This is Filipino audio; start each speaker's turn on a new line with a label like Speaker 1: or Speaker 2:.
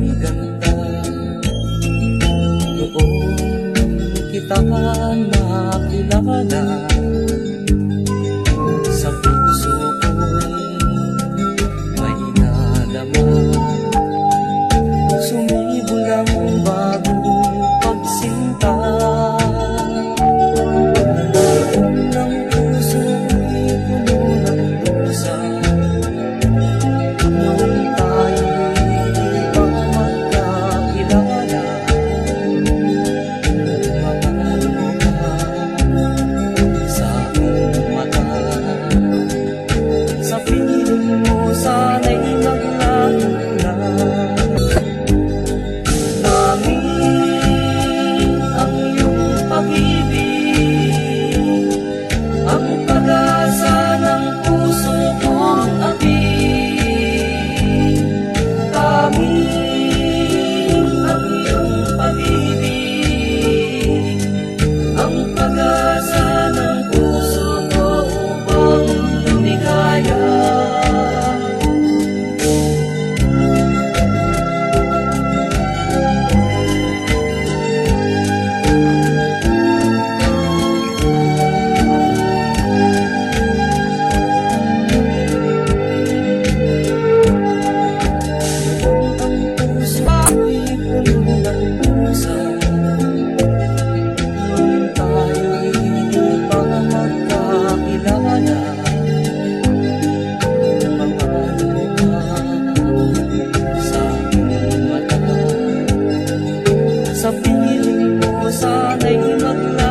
Speaker 1: may ganda Doon kita na nakilala. illallah